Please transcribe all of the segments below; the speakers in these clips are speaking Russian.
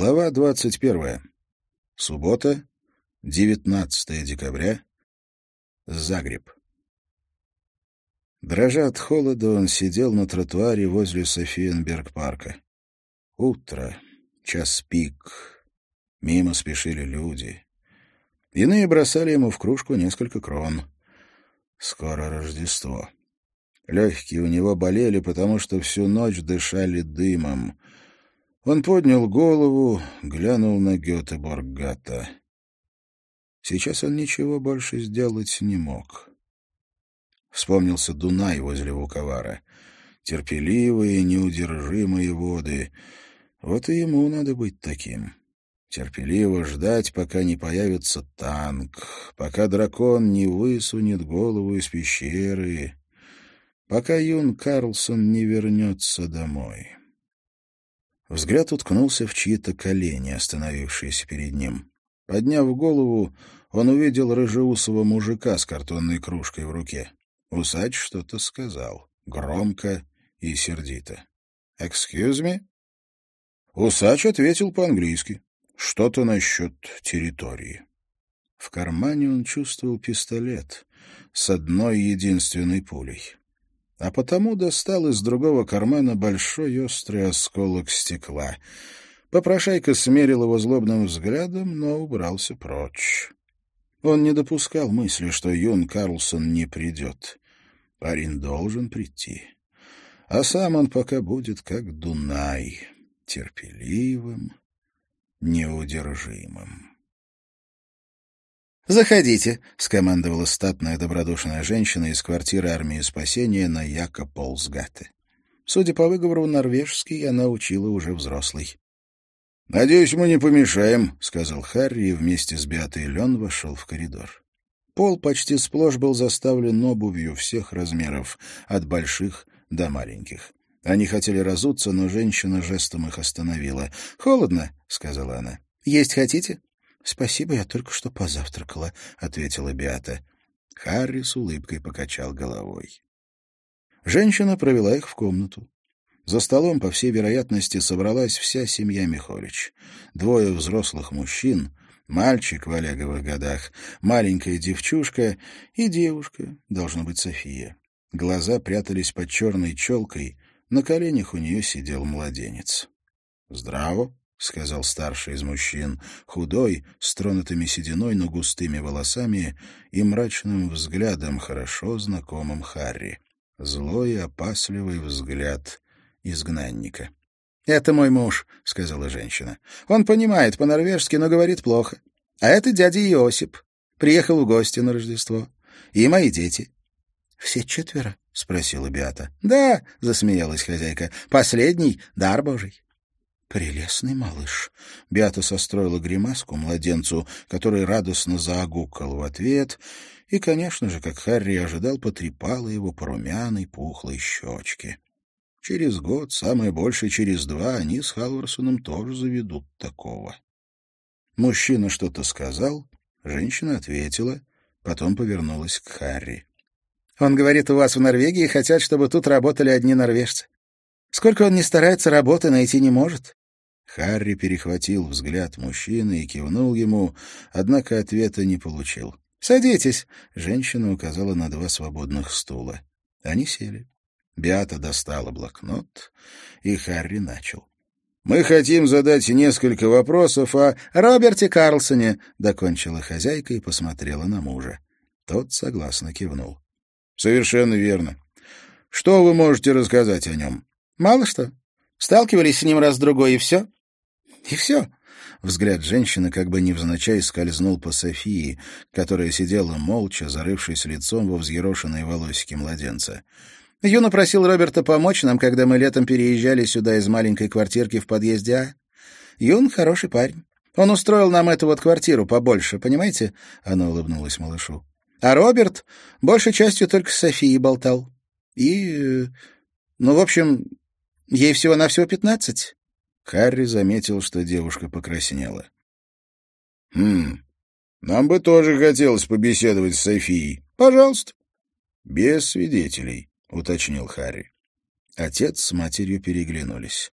Глава двадцать первая. Суббота, 19 декабря. Загреб. Дрожа от холода, он сидел на тротуаре возле Софиенберг-парка. Утро, час пик. Мимо спешили люди. Иные бросали ему в кружку несколько крон. Скоро Рождество. Легкие у него болели, потому что всю ночь дышали дымом. Он поднял голову, глянул на Гетеборгата. Сейчас он ничего больше сделать не мог. Вспомнился Дунай возле Вуковара. Терпеливые, неудержимые воды. Вот и ему надо быть таким. Терпеливо ждать, пока не появится танк, пока дракон не высунет голову из пещеры, пока Юн Карлсон не вернется домой. Взгляд уткнулся в чьи-то колени, остановившиеся перед ним. Подняв голову, он увидел рыжеусого мужика с картонной кружкой в руке. Усач что-то сказал, громко и сердито. «Excuse me?» Усач ответил по-английски. Что-то насчет территории. В кармане он чувствовал пистолет с одной единственной пулей. А потому достал из другого кармана большой острый осколок стекла. Попрошайка смерил его злобным взглядом, но убрался прочь. Он не допускал мысли, что Юн Карлсон не придет. Парень должен прийти. А сам он пока будет как Дунай, терпеливым, неудержимым. «Заходите», — скомандовала статная добродушная женщина из квартиры армии спасения на Яко Полсгате. Судя по выговору норвежский, она учила уже взрослый. «Надеюсь, мы не помешаем», — сказал Харри и вместе с Беатой Лен вошел в коридор. Пол почти сплошь был заставлен обувью всех размеров, от больших до маленьких. Они хотели разуться, но женщина жестом их остановила. «Холодно», — сказала она. «Есть хотите?» «Спасибо, я только что позавтракала», — ответила Биата. Харри с улыбкой покачал головой. Женщина провела их в комнату. За столом, по всей вероятности, собралась вся семья Михолич. Двое взрослых мужчин, мальчик в Олеговых годах, маленькая девчушка и девушка, должно быть, София. Глаза прятались под черной челкой, на коленях у нее сидел младенец. «Здраво», — сказал старший из мужчин, худой, с тронутыми сединой, но густыми волосами и мрачным взглядом, хорошо знакомым Харри. Злой, опасливый взгляд изгнанника. «Это мой муж», — сказала женщина. «Он понимает по-норвежски, но говорит плохо. А это дядя Иосип. Приехал в гости на Рождество. И мои дети». «Все четверо?» — спросила Биата. «Да», — засмеялась хозяйка. «Последний — дар божий». «Прелестный малыш!» Биата состроила гримаску младенцу, который радостно заагукал в ответ, и, конечно же, как Харри ожидал, потрепала его по румяной пухлой щечке. Через год, самое больше через два, они с Халварсоном тоже заведут такого. Мужчина что-то сказал, женщина ответила, потом повернулась к Харри. «Он говорит, у вас в Норвегии хотят, чтобы тут работали одни норвежцы. Сколько он не старается, работы найти не может». Харри перехватил взгляд мужчины и кивнул ему, однако ответа не получил. «Садитесь», — женщина указала на два свободных стула. Они сели. Биата достала блокнот, и Харри начал. «Мы хотим задать несколько вопросов о Роберте Карлсоне», — докончила хозяйка и посмотрела на мужа. Тот согласно кивнул. «Совершенно верно. Что вы можете рассказать о нем?» «Мало что. Сталкивались с ним раз-другой, и все». «И все?» Взгляд женщины как бы невзначай скользнул по Софии, которая сидела молча, зарывшись лицом во взъерошенные волосики младенца. Юна просил Роберта помочь нам, когда мы летом переезжали сюда из маленькой квартирки в подъезде А. Юн хороший парень. Он устроил нам эту вот квартиру побольше, понимаете?» Она улыбнулась малышу. «А Роберт большей частью только с Софией болтал. И... Ну, в общем, ей всего-навсего пятнадцать». Харри заметил, что девушка покраснела. «Хм, нам бы тоже хотелось побеседовать с Софией. Пожалуйста». «Без свидетелей». — уточнил Харри. Отец с матерью переглянулись.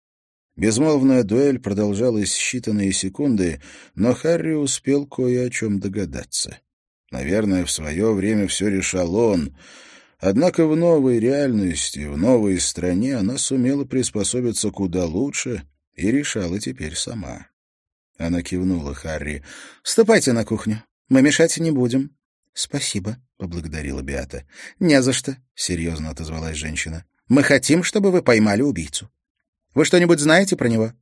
Безмолвная дуэль продолжалась считанные секунды, но Харри успел кое о чем догадаться. Наверное, в свое время все решал он. Однако в новой реальности, в новой стране она сумела приспособиться куда лучше и решала теперь сама. Она кивнула Харри. «Ступайте на кухню. Мы мешать не будем». «Спасибо», — поблагодарила Биата. «Не за что», — серьезно отозвалась женщина. «Мы хотим, чтобы вы поймали убийцу. Вы что-нибудь знаете про него?»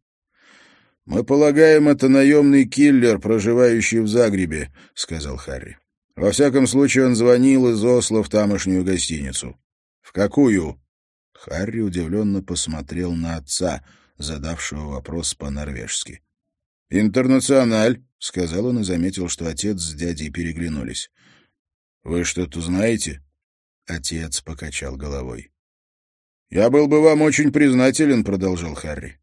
«Мы полагаем, это наемный киллер, проживающий в Загребе», — сказал Харри. «Во всяком случае, он звонил из Осло в тамошнюю гостиницу». «В какую?» Харри удивленно посмотрел на отца, задавшего вопрос по-норвежски. «Интернациональ», — сказал он и заметил, что отец с дядей переглянулись. «Вы что-то знаете?» Отец покачал головой. «Я был бы вам очень признателен», — продолжал Харри.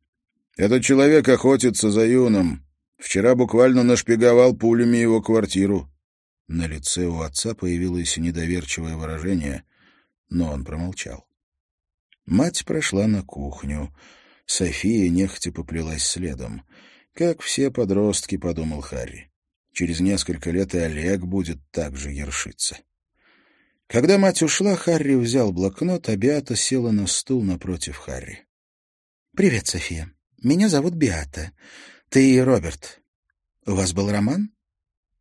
«Этот человек охотится за юном. Вчера буквально нашпиговал пулями его квартиру». На лице у отца появилось недоверчивое выражение, но он промолчал. Мать прошла на кухню. София нехотя поплелась следом. Как все подростки, — подумал Харри. Через несколько лет и Олег будет так же ершиться. Когда мать ушла, Харри взял блокнот, а Беата села на стул напротив Харри. — Привет, София. Меня зовут Беата. Ты и Роберт. У вас был роман?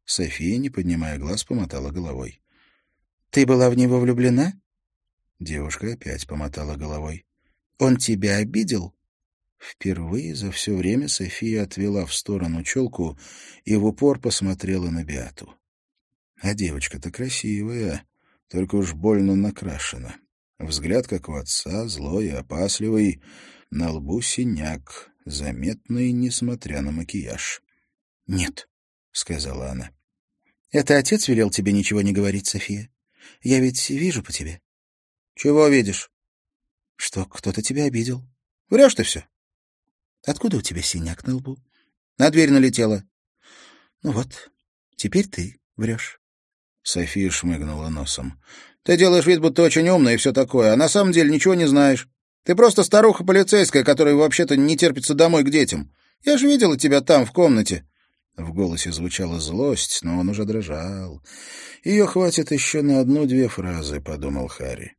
София, не поднимая глаз, помотала головой. — Ты была в него влюблена? Девушка опять помотала головой. — Он тебя обидел? Впервые за все время София отвела в сторону челку и в упор посмотрела на Биату. А девочка-то красивая, только уж больно накрашена. Взгляд, как у отца, злой и опасливый, на лбу синяк, заметный, несмотря на макияж. — Нет, — сказала она. — Это отец велел тебе ничего не говорить, София. Я ведь вижу по тебе. — Чего видишь? — Что кто-то тебя обидел. — Врешь ты все. Откуда у тебя синяк на лбу? На дверь налетела. Ну вот, теперь ты врешь. София шмыгнула носом. Ты делаешь вид, будто очень умная и все такое, а на самом деле ничего не знаешь. Ты просто старуха полицейская, которая вообще-то не терпится домой к детям. Я же видела тебя там, в комнате. В голосе звучала злость, но он уже дрожал. Ее хватит еще на одну-две фразы, — подумал Харри.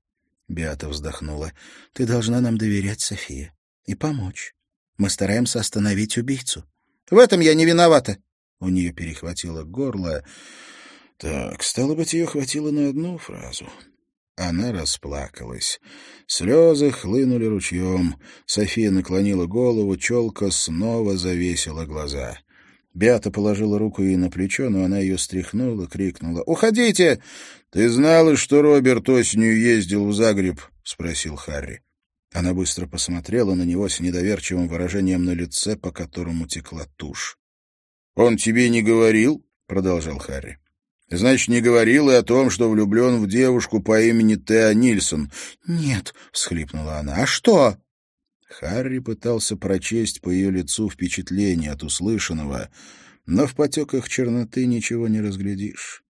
Биата вздохнула. — Ты должна нам доверять, София, и помочь. Мы стараемся остановить убийцу. — В этом я не виновата. У нее перехватило горло. Так, стало быть, ее хватило на одну фразу. Она расплакалась. Слезы хлынули ручьем. София наклонила голову, челка снова завесила глаза. Беата положила руку ей на плечо, но она ее стряхнула, крикнула. «Уходите!» «Ты знала, что Роберт осенью ездил в Загреб?» — спросил Харри. Она быстро посмотрела на него с недоверчивым выражением на лице, по которому текла тушь. — Он тебе не говорил? — продолжал Харри. — Значит, не говорил и о том, что влюблен в девушку по имени Теа Нильсон. — Нет, — всхлипнула она. — А что? Харри пытался прочесть по ее лицу впечатление от услышанного, но в потеках черноты ничего не разглядишь.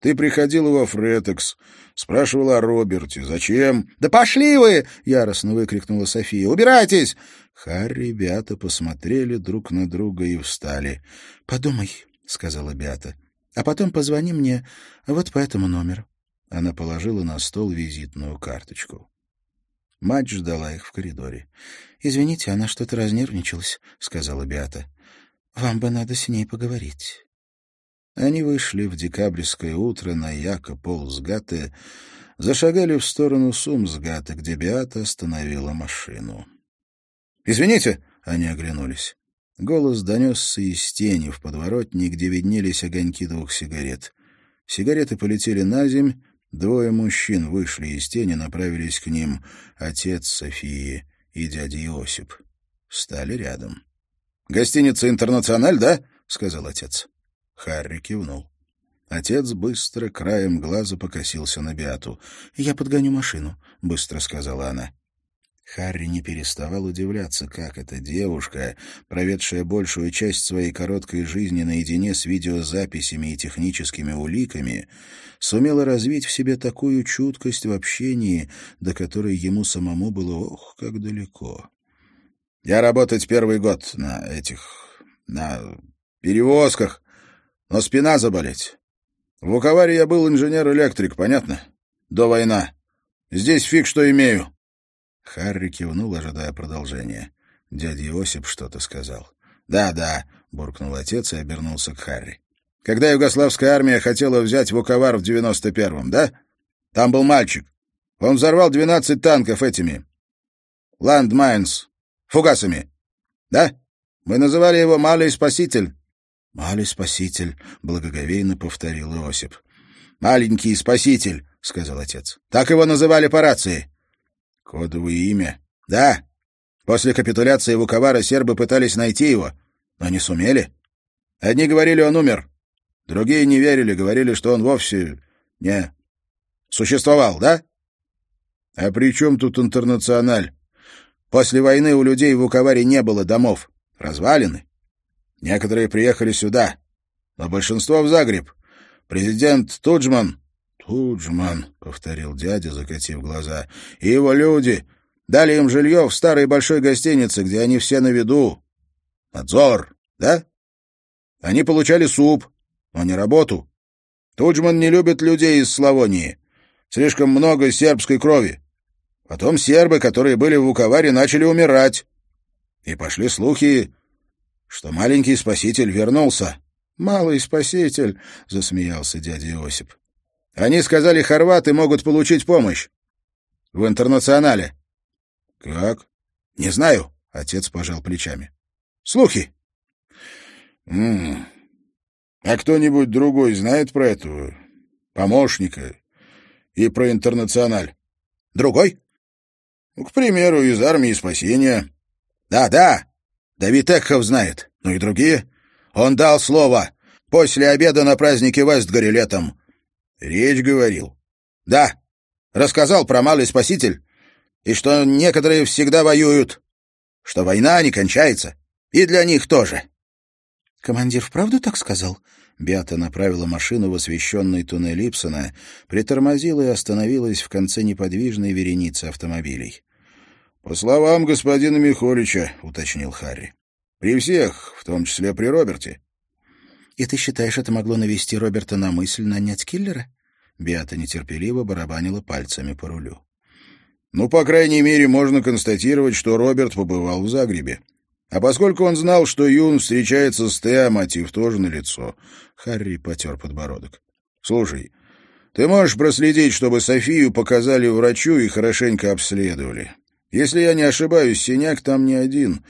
Ты приходила во Фретекс, спрашивала о Роберте. Зачем? — Да пошли вы! — яростно выкрикнула София. — Убирайтесь! Харри и Беата посмотрели друг на друга и встали. — Подумай, — сказала Беата, — а потом позвони мне вот по этому номеру. Она положила на стол визитную карточку. Мать ждала их в коридоре. — Извините, она что-то разнервничалась, — сказала Беата. — Вам бы надо с ней поговорить. Они вышли в декабрьское утро на Яко Полсгате, зашагали в сторону Сумсгата, где Беата остановила машину. «Извините!» — они оглянулись. Голос донесся из тени в подворотне, где виднелись огоньки двух сигарет. Сигареты полетели на земь, двое мужчин вышли из тени, направились к ним, отец Софии и дядя Иосип. Стали рядом. «Гостиница «Интернациональ», да?» — сказал отец. Харри кивнул. Отец быстро краем глаза покосился на Биату. «Я подгоню машину», — быстро сказала она. Харри не переставал удивляться, как эта девушка, проведшая большую часть своей короткой жизни наедине с видеозаписями и техническими уликами, сумела развить в себе такую чуткость в общении, до которой ему самому было ох, как далеко. Я работать первый год на этих... на перевозках, но спина заболеть. В Уковаре я был инженер-электрик, понятно? До война. Здесь фиг что имею. Харри кивнул, ожидая продолжения. Дядя Иосип что-то сказал. «Да, да», — буркнул отец и обернулся к Харри. «Когда югославская армия хотела взять Вуковар в девяносто первом, да? Там был мальчик. Он взорвал двенадцать танков этими... Ландмайнс. Фугасами. Да? Мы называли его «Малый спаситель». «Малый спаситель», — благоговейно повторил Иосип. «Маленький спаситель», — сказал отец. «Так его называли по рации». «Кодовое имя?» «Да. После капитуляции Вуковара сербы пытались найти его, но не сумели. Одни говорили, он умер. Другие не верили, говорили, что он вовсе не существовал, да? А при чем тут интернациональ? После войны у людей в Вуковаре не было домов, развалины. Некоторые приехали сюда, но большинство в Загреб. Президент Туджман... «Туджман», — повторил дядя, закатив глаза, — «и его люди дали им жилье в старой большой гостинице, где они все на виду. Надзор, да? Они получали суп, но не работу. Туджман не любит людей из Славонии. Слишком много сербской крови. Потом сербы, которые были в Вуковаре, начали умирать. И пошли слухи, что маленький спаситель вернулся. «Малый спаситель», — засмеялся дядя Иосип. «Они сказали, хорваты могут получить помощь. В интернационале». «Как?» «Не знаю», — отец пожал плечами. «Слухи». «М -м. А кто-нибудь другой знает про этого помощника и про интернациональ?» «Другой?» ну, «К примеру, из армии спасения». «Да, да, Давид Экхов знает. Ну и другие. Он дал слово. После обеда на празднике в Эстгаре летом. Речь говорил. Да. Рассказал про малый спаситель. И что некоторые всегда воюют. Что война не кончается. И для них тоже. Командир вправду так сказал? Беата направила машину в освещенный туннель Ипсона, притормозила и остановилась в конце неподвижной вереницы автомобилей. — По словам господина Михолича, — уточнил Харри. — При всех, в том числе при Роберте. — И ты считаешь, это могло навести Роберта на мысль нанять киллера? Беата нетерпеливо барабанила пальцами по рулю. — Ну, по крайней мере, можно констатировать, что Роберт побывал в Загребе. А поскольку он знал, что Юн встречается с Теа, мотив тоже налицо. Харри потер подбородок. — Слушай, ты можешь проследить, чтобы Софию показали врачу и хорошенько обследовали. Если я не ошибаюсь, синяк там не один,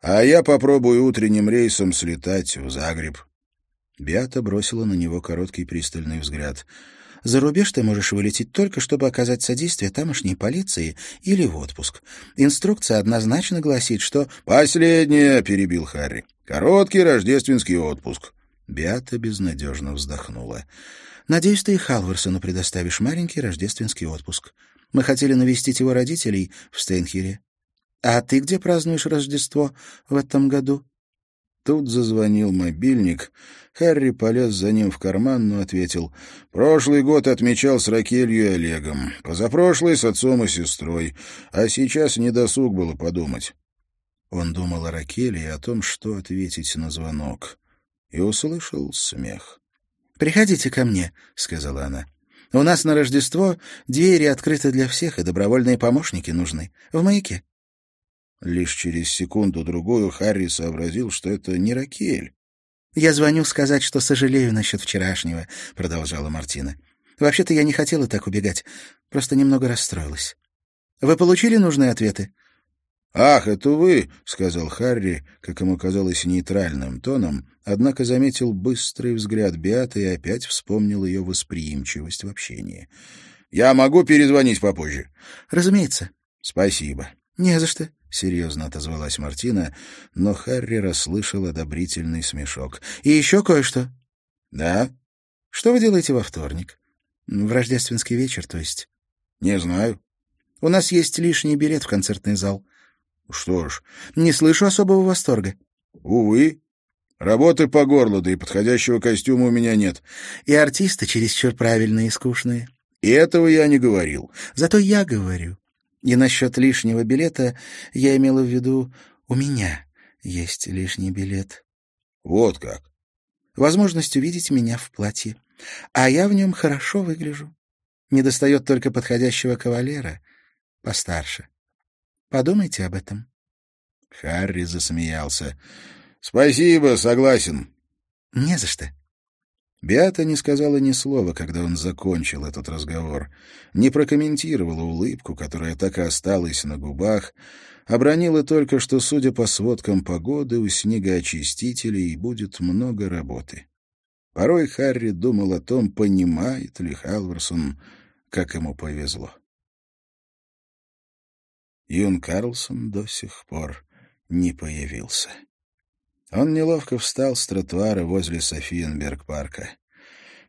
а я попробую утренним рейсом слетать в Загреб». Биата бросила на него короткий пристальный взгляд. «За рубеж ты можешь вылететь только, чтобы оказать содействие тамошней полиции или в отпуск. Инструкция однозначно гласит, что...» «Последнее!» — перебил Харри. «Короткий рождественский отпуск». Биата безнадежно вздохнула. «Надеюсь, ты и Халварсону предоставишь маленький рождественский отпуск. Мы хотели навестить его родителей в Стейнхере. А ты где празднуешь Рождество в этом году?» Тут зазвонил мобильник. Харри полез за ним в карман, но ответил. «Прошлый год отмечал с Ракелью и Олегом. Позапрошлый — с отцом и сестрой. А сейчас не досуг было подумать». Он думал о Ракеле и о том, что ответить на звонок. И услышал смех. «Приходите ко мне», — сказала она. У нас на Рождество двери открыты для всех, и добровольные помощники нужны. В маяке». Лишь через секунду-другую Харри сообразил, что это не Ракель. «Я звоню сказать, что сожалею насчет вчерашнего», — продолжала Мартина. «Вообще-то я не хотела так убегать, просто немного расстроилась. Вы получили нужные ответы?» «Ах, это вы!» — сказал Харри, как ему казалось, нейтральным тоном, однако заметил быстрый взгляд Беаты и опять вспомнил ее восприимчивость в общении. «Я могу перезвонить попозже?» «Разумеется». «Спасибо». «Не за что», — серьезно отозвалась Мартина, но Харри расслышал одобрительный смешок. «И еще кое-что». «Да?» «Что вы делаете во вторник? В рождественский вечер, то есть?» «Не знаю». «У нас есть лишний билет в концертный зал». Что ж, не слышу особого восторга. Увы. Работы по горло, да и подходящего костюма у меня нет. И артисты чересчур правильные и скучные. И этого я не говорил. Зато я говорю. И насчет лишнего билета я имела в виду, У меня есть лишний билет. Вот как. Возможность увидеть меня в платье. А я в нем хорошо выгляжу. Не достает только подходящего кавалера, постарше. Подумайте об этом. Харри засмеялся. — Спасибо, согласен. — Не за что. Беата не сказала ни слова, когда он закончил этот разговор, не прокомментировала улыбку, которая так и осталась на губах, обронила только, что, судя по сводкам погоды, у снегоочистителей будет много работы. Порой Харри думал о том, понимает ли Халварсон, как ему повезло. Юн Карлсон до сих пор не появился. Он неловко встал с тротуара возле Софиенберг-парка.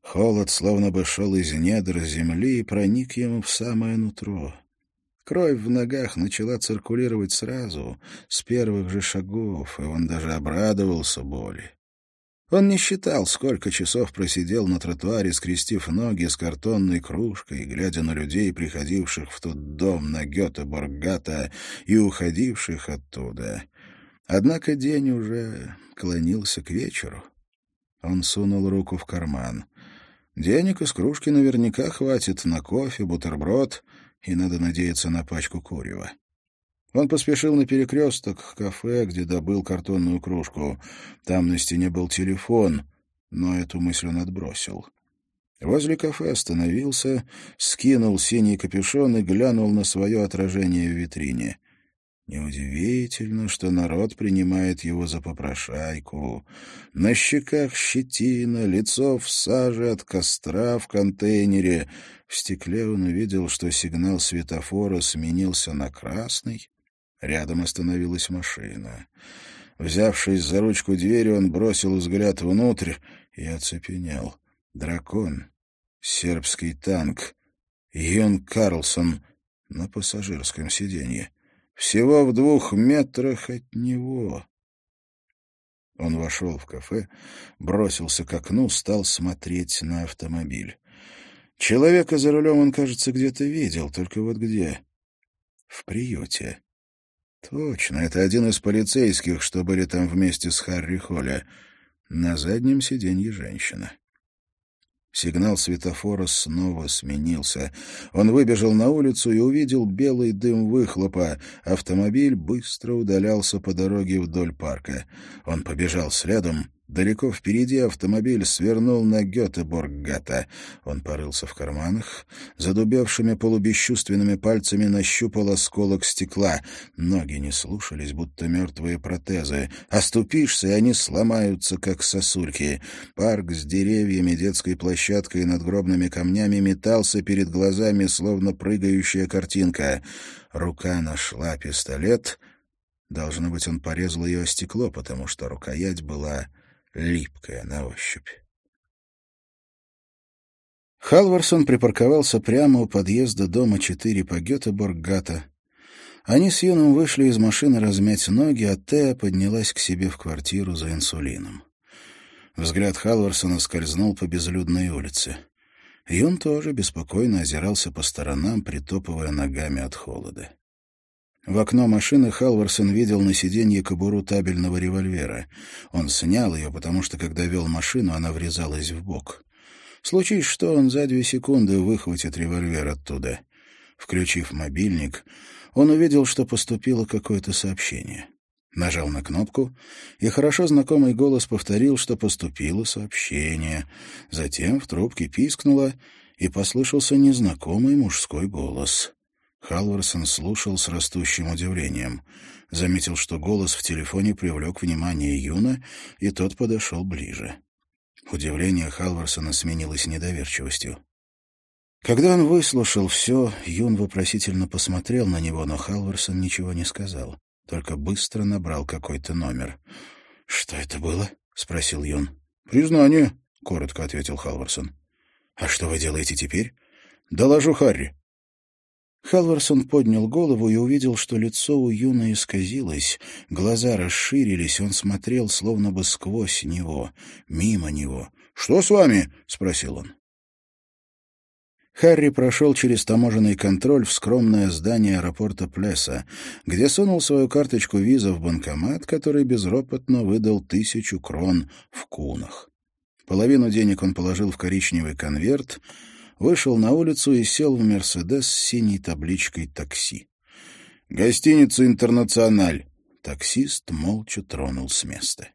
Холод словно бы шел из недр земли и проник ему в самое нутро. Кровь в ногах начала циркулировать сразу, с первых же шагов, и он даже обрадовался боли. Он не считал, сколько часов просидел на тротуаре, скрестив ноги с картонной кружкой, глядя на людей, приходивших в тот дом на Гетеборгата и уходивших оттуда. Однако день уже клонился к вечеру. Он сунул руку в карман. Денег из кружки наверняка хватит на кофе, бутерброд и, надо надеяться, на пачку курева. Он поспешил на перекресток к кафе, где добыл картонную кружку. Там на стене был телефон, но эту мысль он отбросил. Возле кафе остановился, скинул синий капюшон и глянул на свое отражение в витрине. Неудивительно, что народ принимает его за попрошайку. На щеках щетина, лицо в саже от костра в контейнере. В стекле он увидел, что сигнал светофора сменился на красный, Рядом остановилась машина. Взявшись за ручку двери, он бросил взгляд внутрь и оцепенел. Дракон, сербский танк, Йон Карлсон на пассажирском сиденье. Всего в двух метрах от него. Он вошел в кафе, бросился к окну, стал смотреть на автомобиль. Человека за рулем он, кажется, где-то видел, только вот где? В приюте. Точно, это один из полицейских, что были там вместе с Харри Холля. На заднем сиденье женщина. Сигнал светофора снова сменился. Он выбежал на улицу и увидел белый дым выхлопа. Автомобиль быстро удалялся по дороге вдоль парка. Он побежал следом. Далеко впереди автомобиль свернул на Гетеборггата. Он порылся в карманах. Задубевшими полубесчувственными пальцами нащупал осколок стекла. Ноги не слушались, будто мертвые протезы. Оступишься, и они сломаются, как сосульки. Парк с деревьями, детской площадкой и надгробными камнями метался перед глазами, словно прыгающая картинка. Рука нашла пистолет. Должно быть, он порезал ее о стекло, потому что рукоять была липкая на ощупь. Халварсон припарковался прямо у подъезда дома 4 по Гетеборггата. Они с Юном вышли из машины размять ноги, а Теа поднялась к себе в квартиру за инсулином. Взгляд Халварсона скользнул по безлюдной улице. Юн тоже беспокойно озирался по сторонам, притопывая ногами от холода. В окно машины Халварсон видел на сиденье кобуру табельного револьвера. Он снял ее, потому что, когда вел машину, она врезалась в бок. Случись что, он за две секунды выхватит револьвер оттуда. Включив мобильник, он увидел, что поступило какое-то сообщение. Нажал на кнопку, и хорошо знакомый голос повторил, что поступило сообщение. Затем в трубке пискнуло, и послышался незнакомый мужской голос. Халварсон слушал с растущим удивлением. Заметил, что голос в телефоне привлек внимание Юна, и тот подошел ближе. Удивление Халварсона сменилось недоверчивостью. Когда он выслушал все, Юн вопросительно посмотрел на него, но Халварсон ничего не сказал, только быстро набрал какой-то номер. «Что это было?» — спросил Юн. «Признание», — коротко ответил Халварсон. «А что вы делаете теперь?» «Доложу Харри. Халварсон поднял голову и увидел, что лицо у Юна исказилось, глаза расширились, он смотрел словно бы сквозь него, мимо него. «Что с вами?» — спросил он. Харри прошел через таможенный контроль в скромное здание аэропорта Плеса, где сунул свою карточку виза в банкомат, который безропотно выдал тысячу крон в кунах. Половину денег он положил в коричневый конверт, вышел на улицу и сел в «Мерседес» с синей табличкой «Такси». «Гостиница «Интернациональ». Таксист молча тронул с места.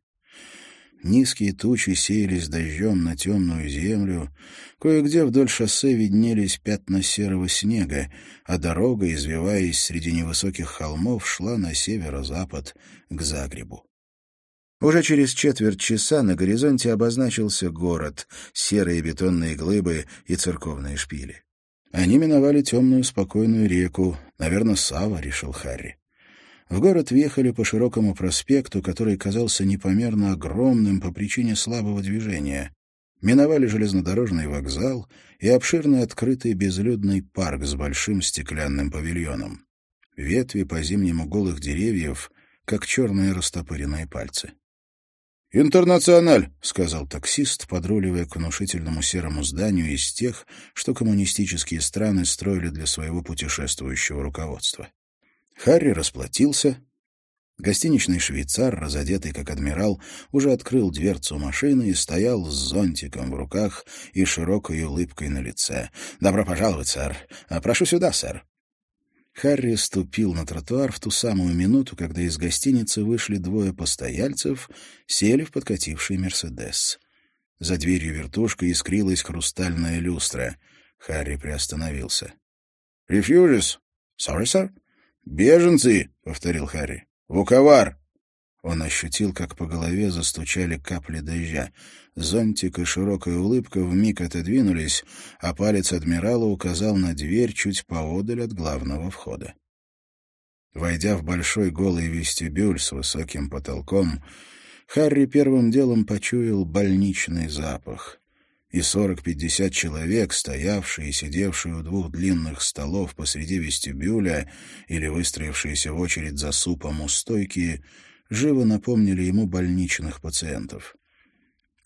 Низкие тучи сеялись дождем на темную землю. Кое-где вдоль шоссе виднелись пятна серого снега, а дорога, извиваясь среди невысоких холмов, шла на северо-запад к Загребу. Уже через четверть часа на горизонте обозначился город, серые бетонные глыбы и церковные шпили. Они миновали темную спокойную реку. Наверное, Сава, — решил Харри. В город въехали по широкому проспекту, который казался непомерно огромным по причине слабого движения. Миновали железнодорожный вокзал и обширный открытый безлюдный парк с большим стеклянным павильоном. Ветви по-зимнему голых деревьев, как черные растопыренные пальцы. «Интернациональ», — сказал таксист, подруливая к внушительному серому зданию из тех, что коммунистические страны строили для своего путешествующего руководства. Харри расплатился. Гостиничный швейцар, разодетый как адмирал, уже открыл дверцу машины и стоял с зонтиком в руках и широкой улыбкой на лице. «Добро пожаловать, сэр. Прошу сюда, сэр». Харри ступил на тротуар в ту самую минуту, когда из гостиницы вышли двое постояльцев, сели в подкативший «Мерседес». За дверью вертушка искрилась хрустальная люстра. Харри приостановился. «Рефьюжес?» «Sorry, sir?» «Беженцы!» — повторил Харри. «Вуковар!» Он ощутил, как по голове застучали капли дождя. Зонтик и широкая улыбка вмиг отодвинулись, а палец адмирала указал на дверь чуть поодаль от главного входа. Войдя в большой голый вестибюль с высоким потолком, Харри первым делом почуял больничный запах и сорок-пятьдесят человек, стоявшие и сидевшие у двух длинных столов посреди вестибюля или выстроившиеся в очередь за супом у стойки, живо напомнили ему больничных пациентов.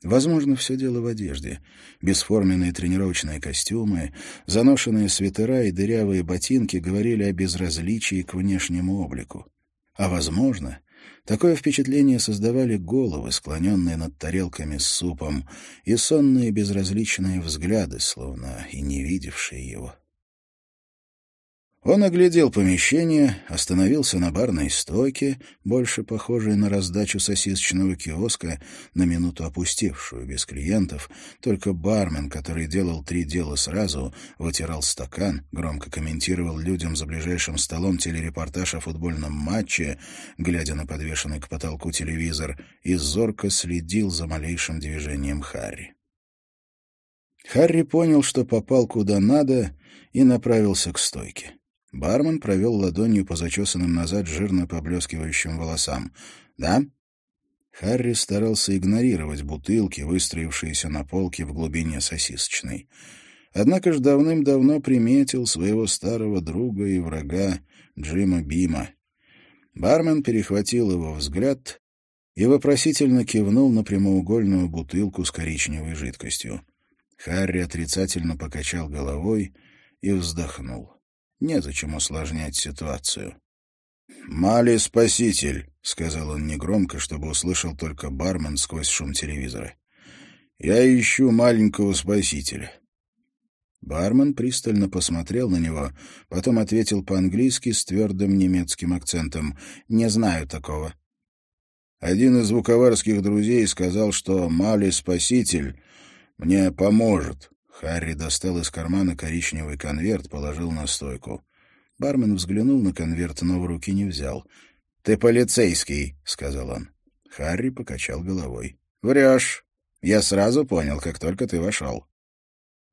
Возможно, все дело в одежде. Бесформенные тренировочные костюмы, заношенные свитера и дырявые ботинки говорили о безразличии к внешнему облику. А, возможно, Такое впечатление создавали головы, склоненные над тарелками с супом, и сонные безразличные взгляды, словно и не видевшие его. Он оглядел помещение, остановился на барной стойке, больше похожей на раздачу сосисочного киоска, на минуту опустевшую, без клиентов. Только бармен, который делал три дела сразу, вытирал стакан, громко комментировал людям за ближайшим столом телерепортаж о футбольном матче, глядя на подвешенный к потолку телевизор, и зорко следил за малейшим движением Харри. Харри понял, что попал куда надо, и направился к стойке. Бармен провел ладонью по зачесанным назад жирно поблескивающим волосам. «Да?» Харри старался игнорировать бутылки, выстроившиеся на полке в глубине сосисочной. Однако ж давным-давно приметил своего старого друга и врага Джима Бима. Бармен перехватил его взгляд и вопросительно кивнул на прямоугольную бутылку с коричневой жидкостью. Харри отрицательно покачал головой и вздохнул. Незачем усложнять ситуацию. «Мали спаситель», — сказал он негромко, чтобы услышал только бармен сквозь шум телевизора. «Я ищу маленького спасителя». Бармен пристально посмотрел на него, потом ответил по-английски с твердым немецким акцентом. «Не знаю такого». Один из звуковарских друзей сказал, что Мали-спаситель мне поможет. Харри достал из кармана коричневый конверт, положил на стойку. Бармен взглянул на конверт, но в руки не взял. «Ты полицейский», — сказал он. Харри покачал головой. «Врешь. Я сразу понял, как только ты вошел».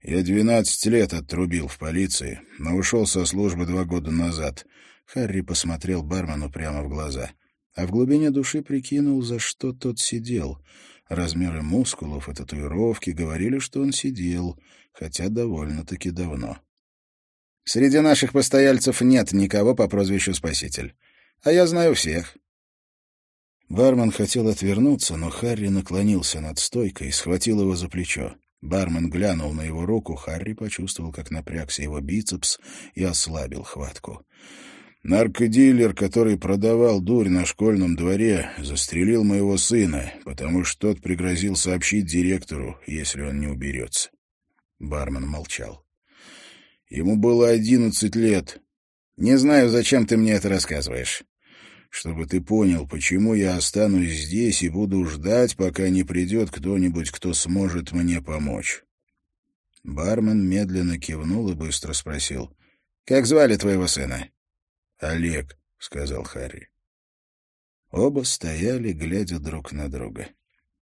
«Я двенадцать лет отрубил в полиции, но ушел со службы два года назад». Харри посмотрел бармену прямо в глаза, а в глубине души прикинул, за что тот сидел — Размеры мускулов и татуировки говорили, что он сидел, хотя довольно-таки давно. «Среди наших постояльцев нет никого по прозвищу Спаситель. А я знаю всех». Бармен хотел отвернуться, но Харри наклонился над стойкой и схватил его за плечо. Бармен глянул на его руку, Харри почувствовал, как напрягся его бицепс и ослабил хватку. Наркодилер, который продавал дурь на школьном дворе, застрелил моего сына, потому что тот пригрозил сообщить директору, если он не уберется. Бармен молчал. Ему было одиннадцать лет. Не знаю, зачем ты мне это рассказываешь. Чтобы ты понял, почему я останусь здесь и буду ждать, пока не придет кто-нибудь, кто сможет мне помочь. Бармен медленно кивнул и быстро спросил. — Как звали твоего сына? «Олег», — сказал Харри. Оба стояли, глядя друг на друга.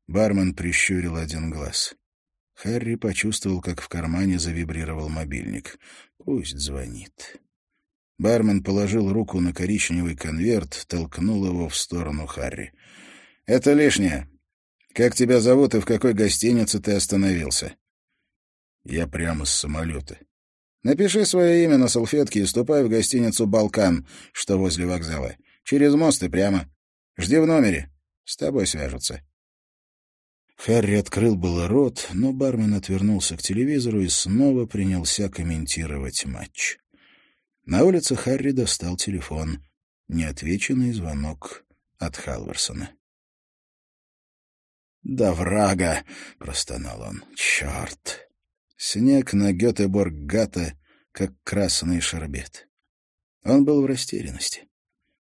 Бармен прищурил один глаз. Харри почувствовал, как в кармане завибрировал мобильник. «Пусть звонит». Бармен положил руку на коричневый конверт, толкнул его в сторону Харри. «Это лишнее. Как тебя зовут и в какой гостинице ты остановился?» «Я прямо с самолета. Напиши свое имя на салфетке и ступай в гостиницу «Балкан», что возле вокзала. Через мост и прямо. Жди в номере. С тобой свяжутся». Харри открыл было рот, но бармен отвернулся к телевизору и снова принялся комментировать матч. На улице Харри достал телефон. Неотвеченный звонок от Халверсона. «Да врага!» — простонал он. «Черт!» Снег на Гетеборг-Гата, как красный шарбет. Он был в растерянности.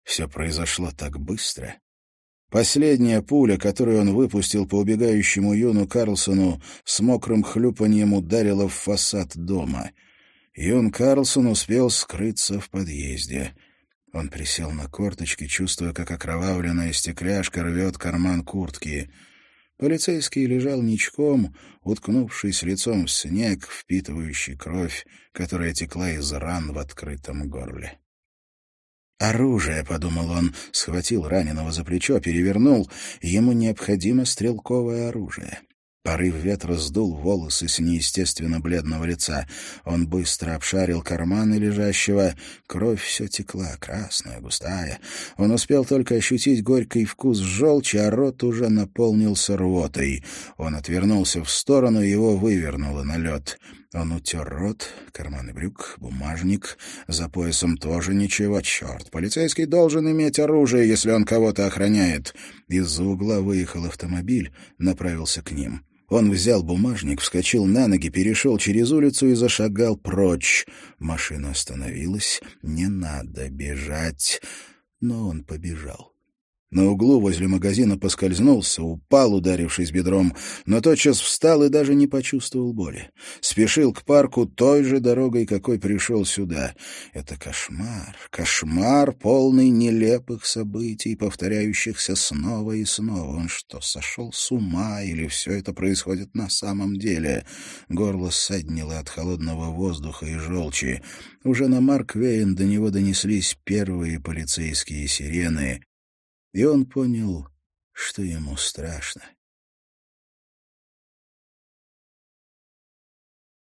Все произошло так быстро. Последняя пуля, которую он выпустил по убегающему Юну Карлсону, с мокрым хлюпаньем ударила в фасад дома. Юн Карлсон успел скрыться в подъезде. Он присел на корточки, чувствуя, как окровавленная стекляшка рвет карман куртки — Полицейский лежал ничком, уткнувшись лицом в снег, впитывающий кровь, которая текла из ран в открытом горле. «Оружие», — подумал он, схватил раненого за плечо, перевернул. Ему необходимо стрелковое оружие. Порыв ветра сдул волосы с неестественно бледного лица. Он быстро обшарил карманы лежащего. Кровь все текла, красная, густая. Он успел только ощутить горький вкус желчи, а рот уже наполнился рвотой. Он отвернулся в сторону, его вывернуло на лед. Он утер рот, карманы брюк, бумажник. За поясом тоже ничего. Черт, полицейский должен иметь оружие, если он кого-то охраняет. Из-за угла выехал автомобиль, направился к ним. Он взял бумажник, вскочил на ноги, перешел через улицу и зашагал прочь. Машина остановилась. Не надо бежать. Но он побежал. На углу возле магазина поскользнулся, упал, ударившись бедром, но тотчас встал и даже не почувствовал боли. Спешил к парку той же дорогой, какой пришел сюда. Это кошмар, кошмар, полный нелепых событий, повторяющихся снова и снова. Он что, сошел с ума или все это происходит на самом деле? Горло ссаднило от холодного воздуха и желчи. Уже на Марквейн до него донеслись первые полицейские сирены, и он понял, что ему страшно.